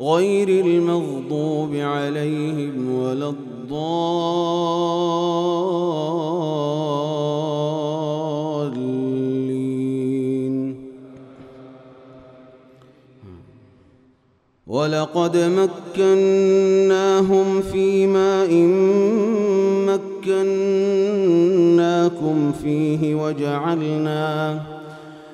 غير المغضوب عليهم ولا الضالين. ولقد مكناهم في ماء مكناكم فيه وجعلنا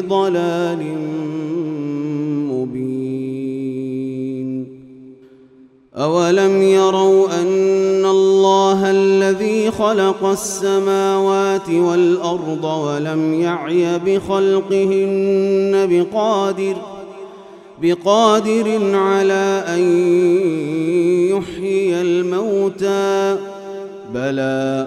ضلال مبين. أولم يروا أن الله الذي خلق السماوات والأرض ولم يعي بخلقهن بقادر بقادر على أن يحيي الموتى. بلى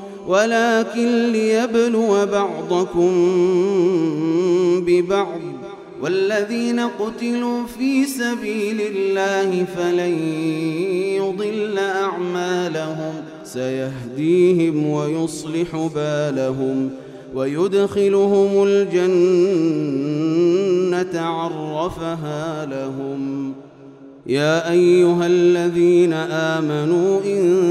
ولكن ليبلو بعضكم ببعض والذين قتلوا في سبيل الله فلن يضل أعمالهم سيهديهم ويصلح بالهم ويدخلهم الجنة عرفها لهم يا أيها الذين آمنوا إن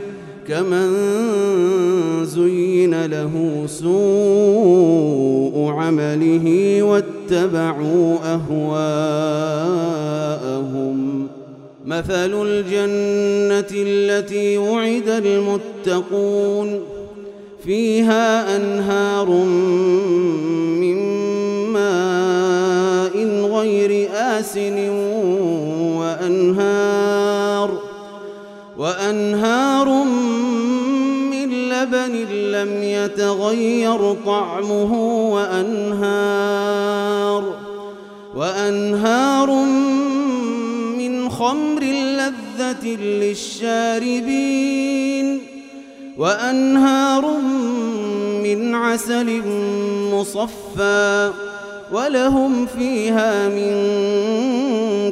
كمن زين له سوء عمله واتبعوا أهواءهم. مثل الجنة التي وعد المتقون. فيها أنهار من ماء غير آسن وأنهار وأنهار من لبن لم يتغير طعمه وأنهار وأنهار من خمر لذة للشاربين وأنهار من عسل مصفى ولهم فيها من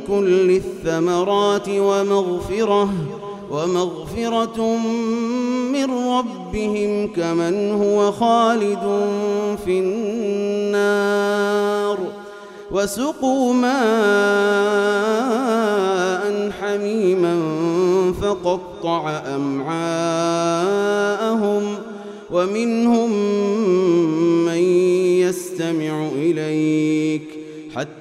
كل الثمرات ومغفرة ومغفرة من ربهم كمن هو خالد في النار وسقوا ماء حميما فقطع أمعاءهم ومنهم من يستمع إليك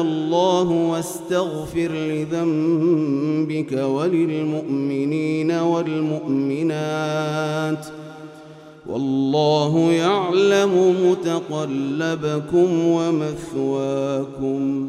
الله واستغفر لذنبك وللمؤمنين والمؤمنات. والله يعلم متقلبكم ومثواكم.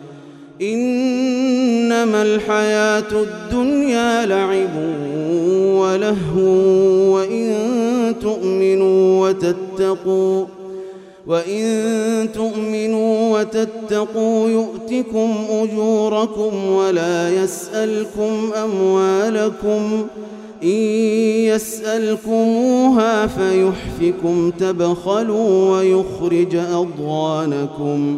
إنما الحياة الدنيا لعب ولهو وإن تؤمنوا وتتقوا وإن تؤمنوا وتتقوا يؤتكم أجوركم ولا يسألكم أموالكم إن يسألكموها فيحفكم تبخلوا ويخرج أضغانكم